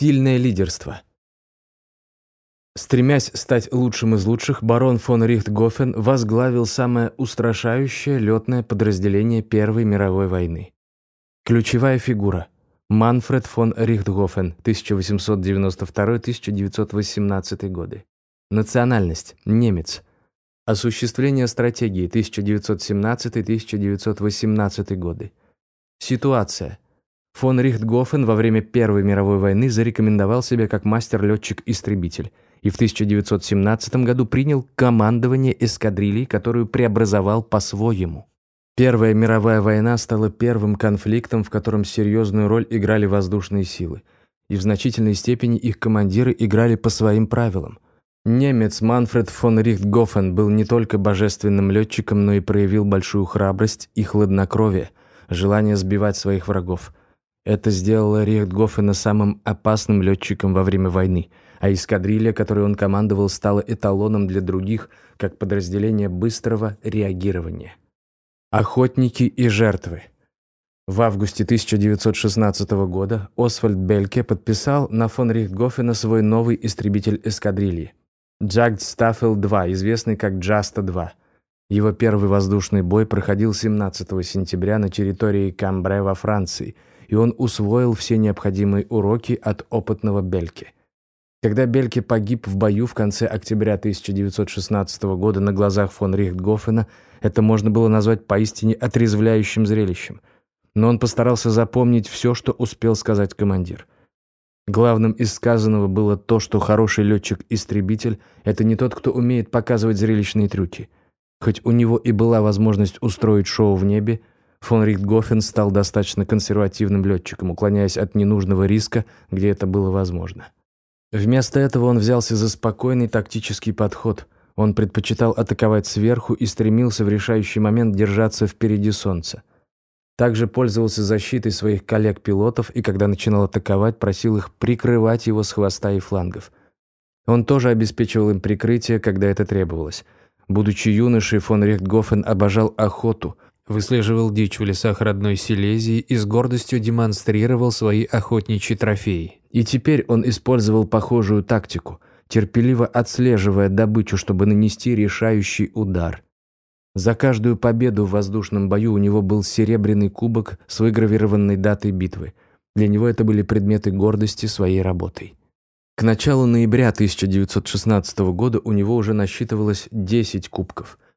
Сильное лидерство. Стремясь стать лучшим из лучших, барон фон Рихтгофен возглавил самое устрашающее летное подразделение Первой мировой войны. Ключевая фигура – Манфред фон Рихтгофен, 1892-1918 годы. Национальность – немец. Осуществление стратегии 1917-1918 годы. Ситуация – Фон Рихтгофен во время Первой мировой войны зарекомендовал себя как мастер-летчик-истребитель и в 1917 году принял командование эскадрильей, которую преобразовал по-своему. Первая мировая война стала первым конфликтом, в котором серьезную роль играли воздушные силы, и в значительной степени их командиры играли по своим правилам. Немец Манфред фон Рихтгофен был не только божественным летчиком, но и проявил большую храбрость и хладнокровие, желание сбивать своих врагов – это сделало Рихтгофена самым опасным летчиком во время войны, а эскадрилья, которой он командовал, стала эталоном для других, как подразделение быстрого реагирования. Охотники и жертвы. В августе 1916 года Освальд Бельке подписал на фон Рихтгофена свой новый истребитель эскадрильи – Джагд Стаффел-2, известный как Джаста-2. Его первый воздушный бой проходил 17 сентября на территории Камбре во Франции – и он усвоил все необходимые уроки от опытного Бельки. Когда Бельке погиб в бою в конце октября 1916 года на глазах фон Рихтгофена, это можно было назвать поистине отрезвляющим зрелищем. Но он постарался запомнить все, что успел сказать командир. Главным из сказанного было то, что хороший летчик-истребитель – это не тот, кто умеет показывать зрелищные трюки. Хоть у него и была возможность устроить шоу в небе, Фон Рихтгофен стал достаточно консервативным летчиком, уклоняясь от ненужного риска, где это было возможно. Вместо этого он взялся за спокойный тактический подход. Он предпочитал атаковать сверху и стремился в решающий момент держаться впереди солнца. Также пользовался защитой своих коллег-пилотов и, когда начинал атаковать, просил их прикрывать его с хвоста и флангов. Он тоже обеспечивал им прикрытие, когда это требовалось. Будучи юношей, фон Рихтгофен обожал охоту – выслеживал дичь в лесах родной Силезии и с гордостью демонстрировал свои охотничьи трофеи. И теперь он использовал похожую тактику, терпеливо отслеживая добычу, чтобы нанести решающий удар. За каждую победу в воздушном бою у него был серебряный кубок с выгравированной датой битвы. Для него это были предметы гордости своей работой. К началу ноября 1916 года у него уже насчитывалось 10 кубков –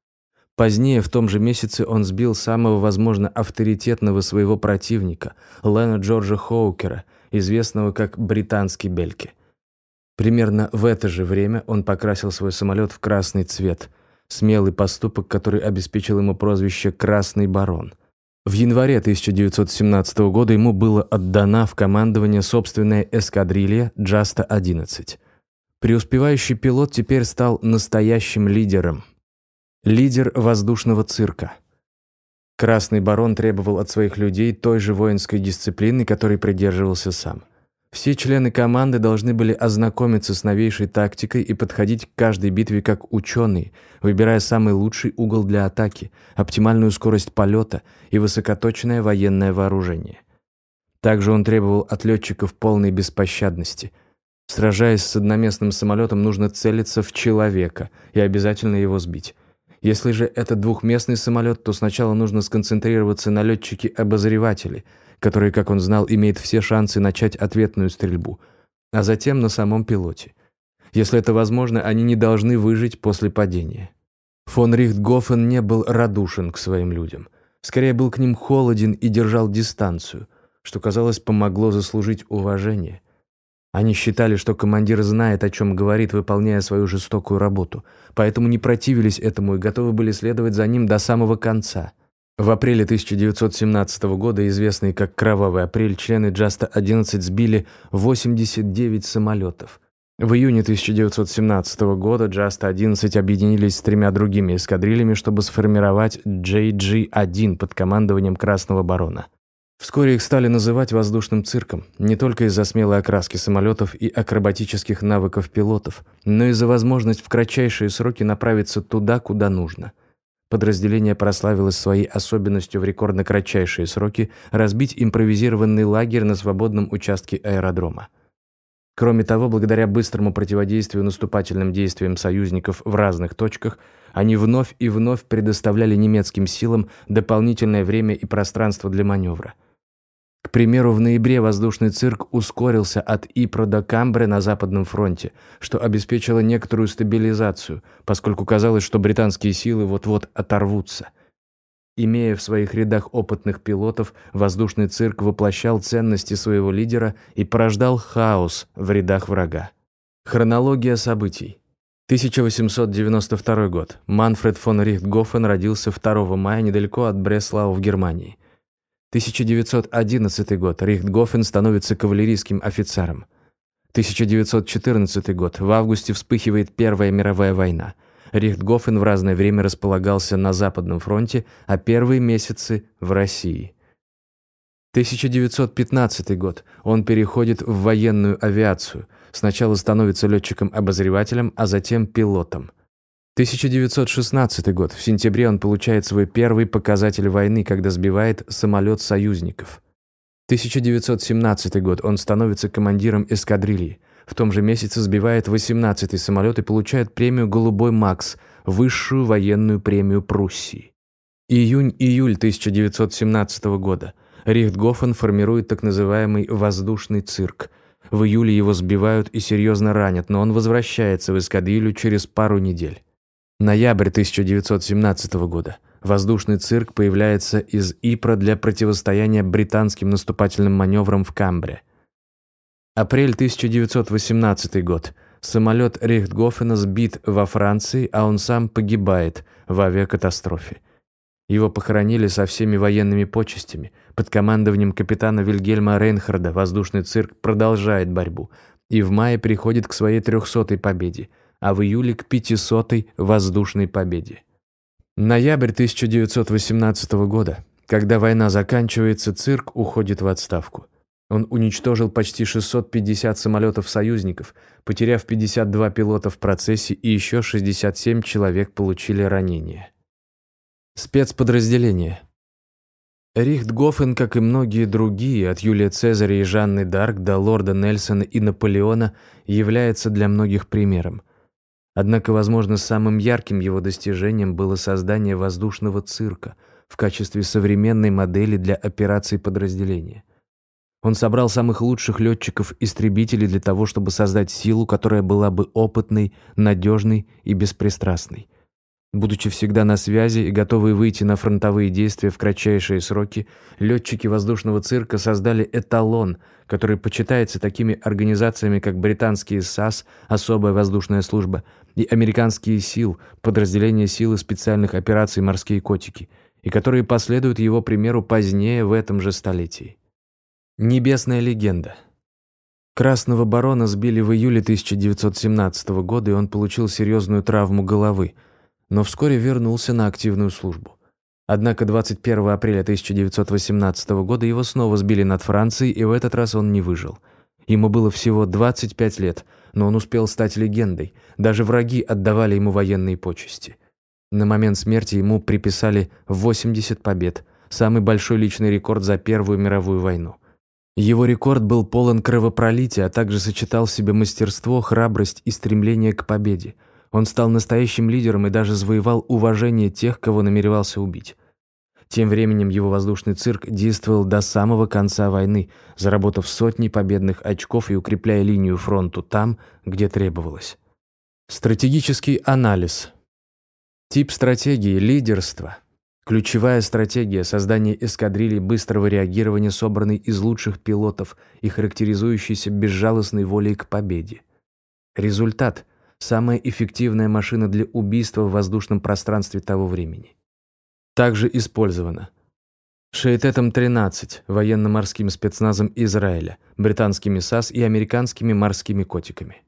Позднее, в том же месяце, он сбил самого, возможно, авторитетного своего противника, Лена Джорджа Хоукера, известного как «британский Бельки». Примерно в это же время он покрасил свой самолет в красный цвет, смелый поступок, который обеспечил ему прозвище «Красный барон». В январе 1917 года ему было отдана в командование собственная эскадрилья «Джаста-11». Преуспевающий пилот теперь стал настоящим лидером – Лидер воздушного цирка. Красный барон требовал от своих людей той же воинской дисциплины, которой придерживался сам. Все члены команды должны были ознакомиться с новейшей тактикой и подходить к каждой битве как ученые, выбирая самый лучший угол для атаки, оптимальную скорость полета и высокоточное военное вооружение. Также он требовал от летчиков полной беспощадности. Сражаясь с одноместным самолетом, нужно целиться в человека и обязательно его сбить. Если же это двухместный самолет, то сначала нужно сконцентрироваться на летчике-обозревателе, который, как он знал, имеет все шансы начать ответную стрельбу, а затем на самом пилоте. Если это возможно, они не должны выжить после падения. Фон Рихтгофен не был радушен к своим людям. Скорее был к ним холоден и держал дистанцию, что, казалось, помогло заслужить уважение – они считали, что командир знает, о чем говорит, выполняя свою жестокую работу, поэтому не противились этому и готовы были следовать за ним до самого конца. В апреле 1917 года, известный как «Кровавый апрель», члены Джаста-11 сбили 89 самолетов. В июне 1917 года Джаста-11 объединились с тремя другими эскадрильями, чтобы сформировать JG-1 под командованием Красного Барона. Вскоре их стали называть воздушным цирком, не только из-за смелой окраски самолетов и акробатических навыков пилотов, но и за возможность в кратчайшие сроки направиться туда, куда нужно. Подразделение прославилось своей особенностью в рекордно кратчайшие сроки разбить импровизированный лагерь на свободном участке аэродрома. Кроме того, благодаря быстрому противодействию наступательным действиям союзников в разных точках, они вновь и вновь предоставляли немецким силам дополнительное время и пространство для маневра. К примеру, в ноябре воздушный цирк ускорился от Ипро до Камбре на Западном фронте, что обеспечило некоторую стабилизацию, поскольку казалось, что британские силы вот-вот оторвутся – Имея в своих рядах опытных пилотов, воздушный цирк воплощал ценности своего лидера и порождал хаос в рядах врага. Хронология событий. 1892 год. Манфред фон Рихтгофен родился 2 мая недалеко от Бреслау в Германии. 1911 год. Рихтгофен становится кавалерийским офицером. 1914 год. В августе вспыхивает Первая мировая война. Рихтгофен в разное время располагался на Западном фронте, а первые месяцы – в России. 1915 год. Он переходит в военную авиацию. Сначала становится летчиком-обозревателем, а затем пилотом. 1916 год. В сентябре он получает свой первый показатель войны, когда сбивает самолет союзников. 1917 год. Он становится командиром эскадрильи. В том же месяце сбивает 18-й самолет и получает премию «Голубой Макс», высшую военную премию Пруссии. Июнь-июль 1917 года. Рихтгофен формирует так называемый «воздушный цирк». В июле его сбивают и серьезно ранят, но он возвращается в эскадрилью через пару недель. Ноябрь 1917 года. Воздушный цирк появляется из Ипра для противостояния британским наступательным маневрам в Камбре – Апрель 1918 год. Самолет Рихтгофена сбит во Франции, а он сам погибает в авиакатастрофе. Его похоронили со всеми военными почестями. Под командованием капитана Вильгельма Рейнхарда воздушный цирк продолжает борьбу и в мае приходит к своей трехсотой победе, а в июле к пятисотой воздушной победе. Ноябрь 1918 года. Когда война заканчивается, цирк уходит в отставку. Он уничтожил почти 650 самолетов союзников, потеряв 52 пилота в процессе и еще 67 человек получили ранения. Спецподразделение. Рихтгофен, как и многие другие, от Юлия Цезаря и Жанны Дарк до лорда Нельсона и Наполеона, является для многих примером. Однако, возможно, самым ярким его достижением было создание воздушного цирка в качестве современной модели для операций подразделения – он собрал самых лучших летчиков-истребителей для того, чтобы создать силу, которая была бы опытной, надежной и беспристрастной. Будучи всегда на связи и готовые выйти на фронтовые действия в кратчайшие сроки, летчики воздушного цирка создали эталон, который почитается такими организациями, как британские САС, особая воздушная служба, и американские СИЛ, подразделения силы специальных операций «Морские котики», и которые последуют его примеру позднее в этом же столетии. Небесная легенда. Красного барона сбили в июле 1917 года, и он получил серьезную травму головы, но вскоре вернулся на активную службу. Однако 21 апреля 1918 года его снова сбили над Францией, и в этот раз он не выжил. Ему было всего 25 лет, но он успел стать легендой. Даже враги отдавали ему военные почести. На момент смерти ему приписали 80 побед, самый большой личный рекорд за Первую мировую войну. Его рекорд был полон кровопролития, а также сочетал в себе мастерство, храбрость и стремление к победе. Он стал настоящим лидером и даже завоевал уважение тех, кого намеревался убить. Тем временем его воздушный цирк действовал до самого конца войны, заработав сотни победных очков и укрепляя линию фронту там, где требовалось. Стратегический анализ. Тип стратегии – лидерство – Ключевая стратегия создания эскадрильи быстрого реагирования, собранной из лучших пилотов и характеризующейся безжалостной волей к победе. Результат – самая эффективная машина для убийства в воздушном пространстве того времени. Также использована Шейтетом-13, военно-морским спецназом Израиля, британскими САС и американскими морскими котиками.